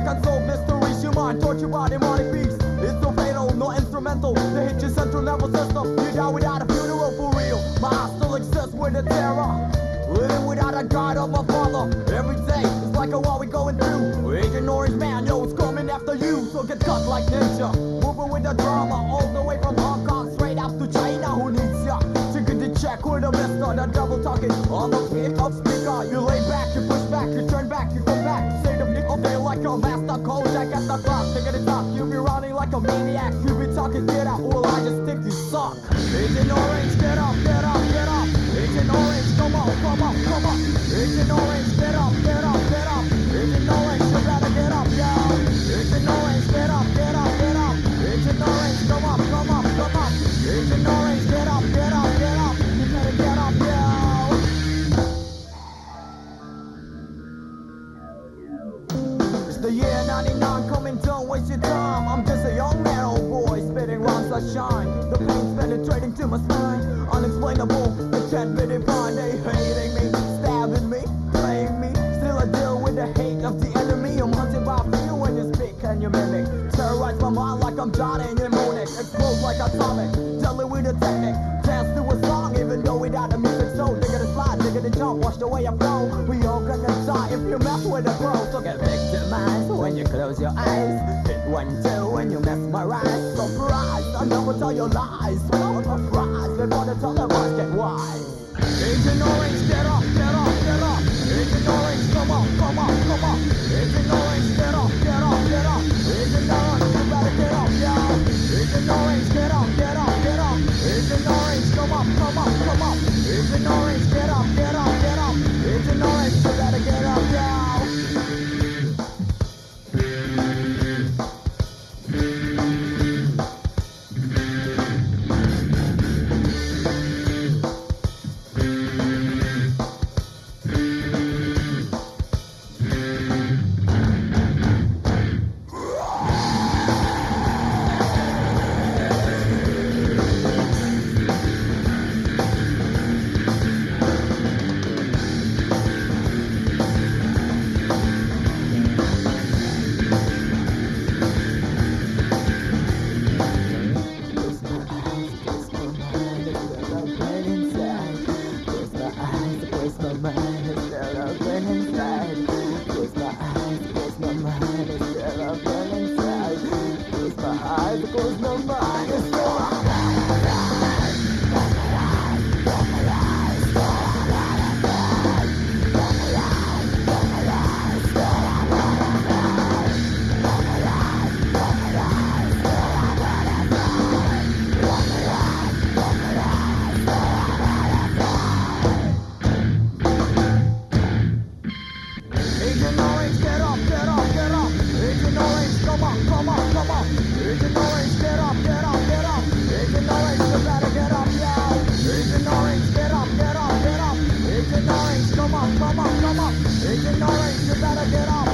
like unsolved mysteries. Your mind tortured by demonic beats. It's so fatal, no instrumental. To hit your central nervous system. You die without a funeral for real. My heart still exists with the terror. Living without a God or a father. Every day it's like oh, a war we going through. Agent Orange Man, yo, it's coming after you. So get cut like ninja. Moving with the drama all the way from Hong Kong straight up to China. Who needs ya? To check with a mister. The double talking on the like a maniac. Talking, get out. Well, I just think you suck. Agent Orange, get up, get up, get up. Agent Orange, come on, come on, come on. Agent Orange, get up, that shine. The pain's penetrating to my spine. Unexplainable, it can't be defined. They hating me, stabbing me, playing me. Still I deal with the hate of the enemy. I'm hunted by few when you speak and you mimic. Terrorize my mind like I'm Johnny Mnemonic. Explode like atomic, dealing with a technique. Dance to a song even though without the music. So nigga the slide, nigga the jump, watch the way I flow. Close your eyes. Hit one, two when you mesmerize. Surprise, I never tell your lies. Swallow the fries before the tell them I get wise. Agent Orange, get up, better get up.